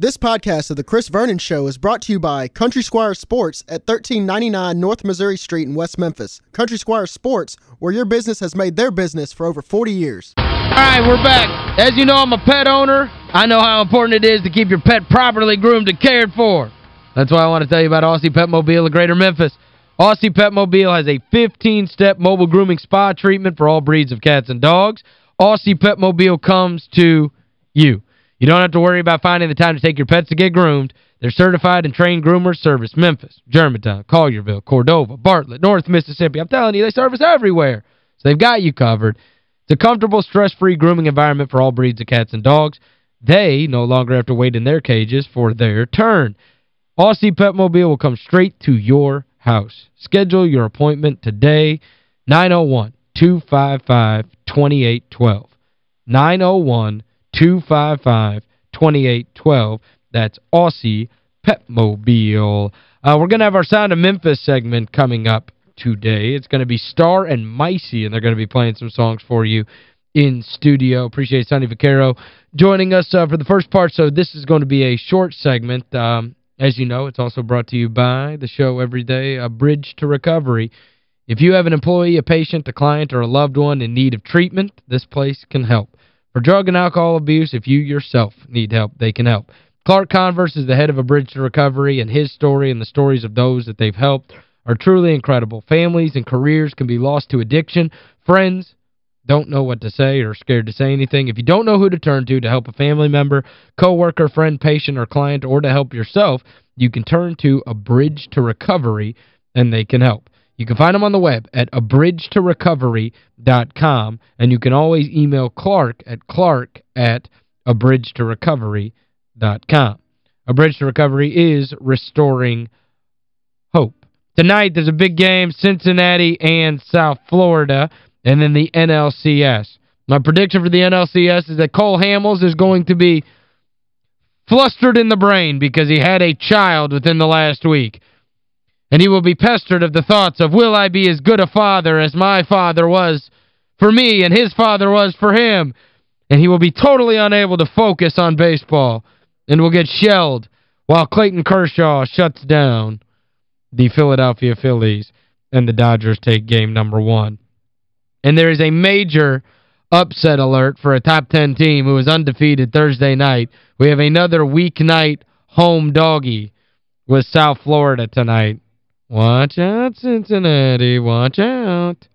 This podcast of The Chris Vernon Show is brought to you by Country Squire Sports at 1399 North Missouri Street in West Memphis. Country Squire Sports, where your business has made their business for over 40 years. All right, we're back. As you know, I'm a pet owner. I know how important it is to keep your pet properly groomed and cared for. That's why I want to tell you about Aussie Pet Mobile of Greater Memphis. Aussie Pet Mobile has a 15-step mobile grooming spa treatment for all breeds of cats and dogs. Aussie Pet Mobile comes to you. You don't have to worry about finding the time to take your pets to get groomed. Their certified and trained groomers service Memphis, Germantown, Collierville, Cordova, Bartlett, North Mississippi. I'm telling you, they service everywhere. So they've got you covered. It's a comfortable, stress-free grooming environment for all breeds of cats and dogs. They no longer have to wait in their cages for their turn. Aussie Pet Mobile will come straight to your house. Schedule your appointment today, 901-255-2812. 901-255-2812. That's Aussie Pet Mobile. Uh, we're going to have our Sound of Memphis segment coming up today. It's going to be Star and Micey, and they're going to be playing some songs for you in studio. Appreciate Sonny Vaccaro joining us uh, for the first part. So this is going to be a short segment. Um, as you know, it's also brought to you by the show every day, A Bridge to Recovery. If you have an employee, a patient, a client, or a loved one in need of treatment, this place can help. For drug and alcohol abuse, if you yourself need help, they can help. Clark Converse is the head of A Bridge to Recovery, and his story and the stories of those that they've helped are truly incredible. Families and careers can be lost to addiction. Friends don't know what to say or scared to say anything. If you don't know who to turn to to help a family member, coworker, friend, patient, or client, or to help yourself, you can turn to A Bridge to Recovery, and they can help. You can find them on the web at abridgetorecovery.com, and you can always email Clark at clark at abridgetorecovery.com. A Bridge to Recovery is restoring hope. Tonight, there's a big game, Cincinnati and South Florida, and then the NLCS. My prediction for the NLCS is that Cole Hamels is going to be flustered in the brain because he had a child within the last week. And he will be pestered of the thoughts of, will I be as good a father as my father was for me and his father was for him? And he will be totally unable to focus on baseball and will get shelled while Clayton Kershaw shuts down the Philadelphia Phillies and the Dodgers take game number one. And there is a major upset alert for a top 10 team who was undefeated Thursday night. We have another weeknight home doggy with South Florida tonight. Watch out, Cincinnati. Watch out.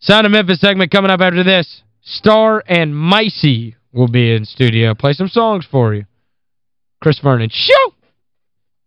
Sound of Memphis segment coming up after this. Star and Micey will be in studio. Play some songs for you. Chris Vernon. Shoot!